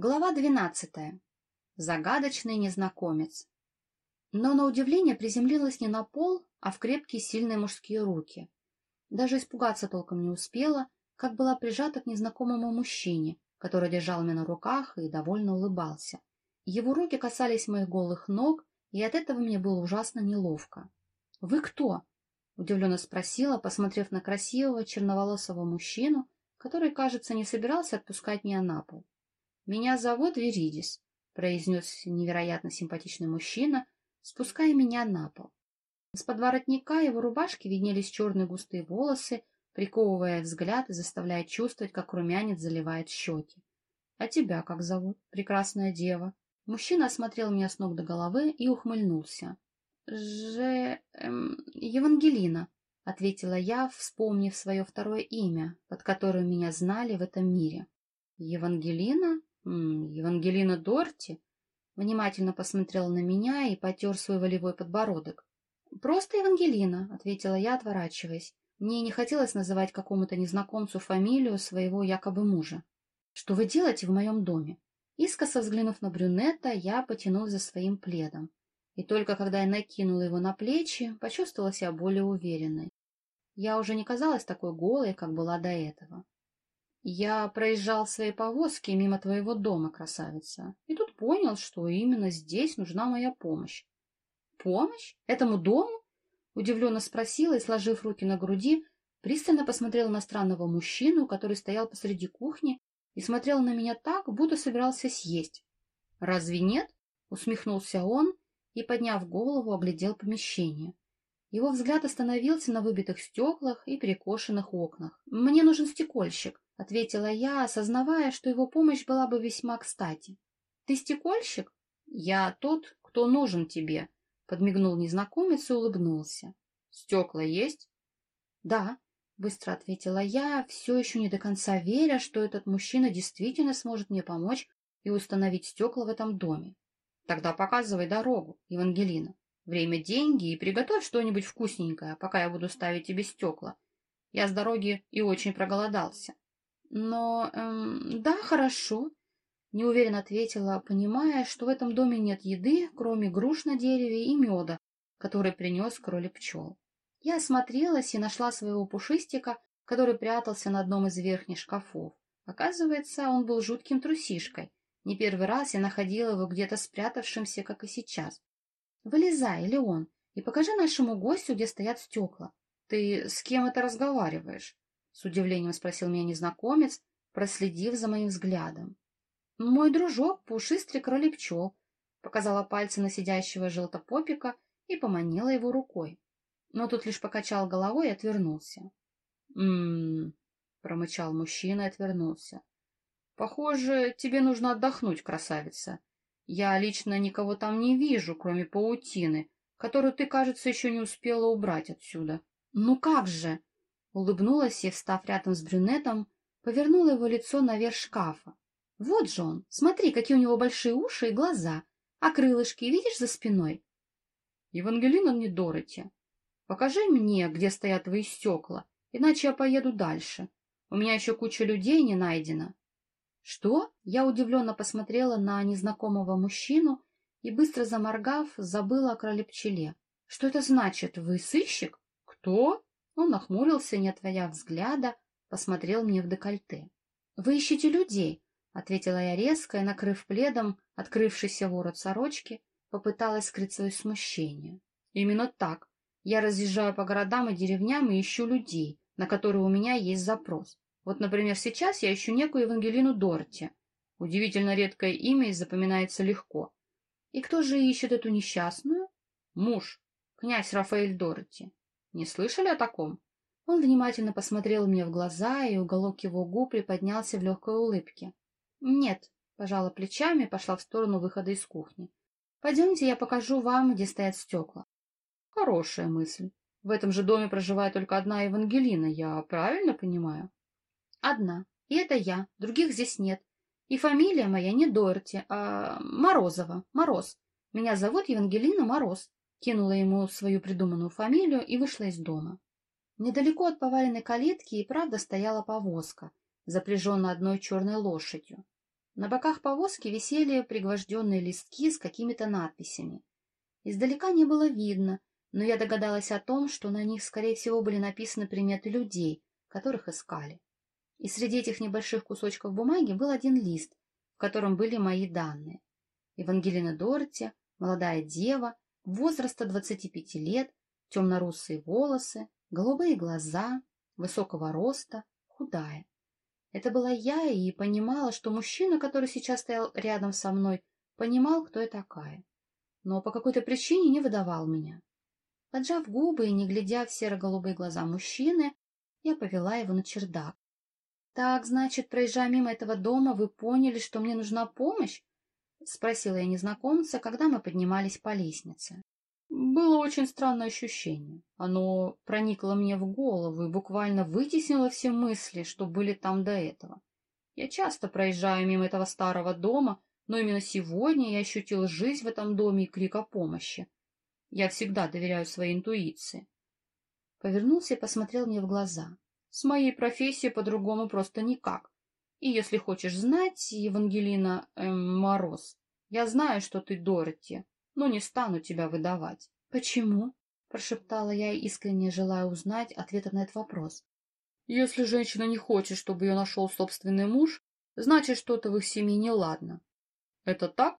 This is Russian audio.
Глава двенадцатая. Загадочный незнакомец. Но на удивление приземлилась не на пол, а в крепкие сильные мужские руки. Даже испугаться толком не успела, как была прижата к незнакомому мужчине, который держал меня на руках и довольно улыбался. Его руки касались моих голых ног, и от этого мне было ужасно неловко. — Вы кто? — удивленно спросила, посмотрев на красивого черноволосого мужчину, который, кажется, не собирался отпускать меня на пол. «Меня зовут Веридис», — произнес невероятно симпатичный мужчина, спуская меня на пол. Из-под воротника его рубашки виднелись черные густые волосы, приковывая взгляд и заставляя чувствовать, как румянец заливает щеки. — А тебя как зовут, прекрасная дева? Мужчина осмотрел меня с ног до головы и ухмыльнулся. — Же... Эм, Евангелина, — ответила я, вспомнив свое второе имя, под которым меня знали в этом мире. — Евангелина? Евангелина Дорти внимательно посмотрела на меня и потер свой волевой подбородок. «Просто Евангелина», — ответила я, отворачиваясь. Мне не хотелось называть какому-то незнакомцу фамилию своего якобы мужа. «Что вы делаете в моем доме?» Искоса взглянув на брюнета, я потянул за своим пледом. И только когда я накинула его на плечи, почувствовала себя более уверенной. Я уже не казалась такой голой, как была до этого. Я проезжал в своей повозке мимо твоего дома, красавица, и тут понял, что именно здесь нужна моя помощь. Помощь? Этому дому? Удивленно спросила и, сложив руки на груди, пристально посмотрела на странного мужчину, который стоял посреди кухни и смотрел на меня так, будто собирался съесть. «Разве нет?» — усмехнулся он и, подняв голову, оглядел помещение. Его взгляд остановился на выбитых стеклах и перекошенных окнах. «Мне нужен стекольщик», — ответила я, осознавая, что его помощь была бы весьма кстати. — Ты стекольщик? — Я тот, кто нужен тебе, — подмигнул незнакомец и улыбнулся. — Стекла есть? — Да, — быстро ответила я, все еще не до конца веря, что этот мужчина действительно сможет мне помочь и установить стекла в этом доме. — Тогда показывай дорогу, Евангелина. Время — деньги, и приготовь что-нибудь вкусненькое, пока я буду ставить тебе стекла. Я с дороги и очень проголодался. — но, эм, да, хорошо, неуверенно ответила, понимая, что в этом доме нет еды, кроме груш на дереве и меда, который принес кролик пчел. Я осмотрелась и нашла своего пушистика, который прятался на одном из верхних шкафов. Оказывается, он был жутким трусишкой. Не первый раз я находила его где-то спрятавшимся, как и сейчас. Вылезай, Леон, и покажи нашему гостю, где стоят стекла. Ты с кем это разговариваешь? С удивлением спросил меня незнакомец, проследив за моим взглядом. Мой дружок, пушистый кролик пчел, показала пальцы на сидящего желтопопика и поманила его рукой. Но тут лишь покачал головой и отвернулся. «М-м-м», промычал мужчина и отвернулся. «Похоже, тебе нужно отдохнуть, красавица. Я лично никого там не вижу, кроме паутины, которую ты, кажется, еще не успела убрать отсюда». «Ну как же!» Улыбнулась и, встав рядом с брюнетом, повернула его лицо наверх шкафа. Вот же он, смотри, какие у него большие уши и глаза, а крылышки видишь за спиной? Евангелина не Дороти. Покажи мне, где стоят твои стекла, иначе я поеду дальше. У меня еще куча людей не найдено. Что? Я удивленно посмотрела на незнакомого мужчину и, быстро заморгав, забыла о кроле пчеле. Что это значит? Вы сыщик? Кто? Он нахмурился, не отводя взгляда, посмотрел мне в декольте. — Вы ищете людей, — ответила я резко и, накрыв пледом открывшийся ворот сорочки, попыталась скрыть свое смущение. — Именно так. Я разъезжаю по городам и деревням и ищу людей, на которые у меня есть запрос. Вот, например, сейчас я ищу некую Евангелину Дорти. Удивительно редкое имя и запоминается легко. И кто же ищет эту несчастную? Муж, князь Рафаэль Дороти. Не слышали о таком? Он внимательно посмотрел мне в глаза, и уголок его губ приподнялся в легкой улыбке. Нет, пожала плечами и пошла в сторону выхода из кухни. Пойдемте, я покажу вам, где стоят стекла. Хорошая мысль. В этом же доме проживает только одна Евангелина, я правильно понимаю? Одна. И это я. Других здесь нет. И фамилия моя не Дорти, а Морозова. Мороз. Меня зовут Евангелина Мороз кинула ему свою придуманную фамилию и вышла из дома. Недалеко от поваленной калитки и правда стояла повозка, запряженная одной черной лошадью. На боках повозки висели пригвожденные листки с какими-то надписями. Издалека не было видно, но я догадалась о том, что на них, скорее всего, были написаны приметы людей, которых искали. И среди этих небольших кусочков бумаги был один лист, в котором были мои данные. Евангелина Дорти, молодая дева, возраста 25 лет, темно-русые волосы, голубые глаза, высокого роста, худая. Это была я и понимала, что мужчина, который сейчас стоял рядом со мной, понимал, кто я такая. Но по какой-то причине не выдавал меня. Поджав губы и не глядя в серо-голубые глаза мужчины, я повела его на чердак. «Так, значит, проезжая мимо этого дома, вы поняли, что мне нужна помощь?» — спросила я незнакомца, когда мы поднимались по лестнице. Было очень странное ощущение. Оно проникло мне в голову и буквально вытеснило все мысли, что были там до этого. Я часто проезжаю мимо этого старого дома, но именно сегодня я ощутил жизнь в этом доме и крик о помощи. Я всегда доверяю своей интуиции. Повернулся и посмотрел мне в глаза. С моей профессией по-другому просто никак. И если хочешь знать, Евангелина эм, Мороз, я знаю, что ты Дороти, но не стану тебя выдавать. — Почему? — прошептала я, искренне желая узнать ответа на этот вопрос. — Если женщина не хочет, чтобы ее нашел собственный муж, значит, что-то в их семье неладно. — Это так?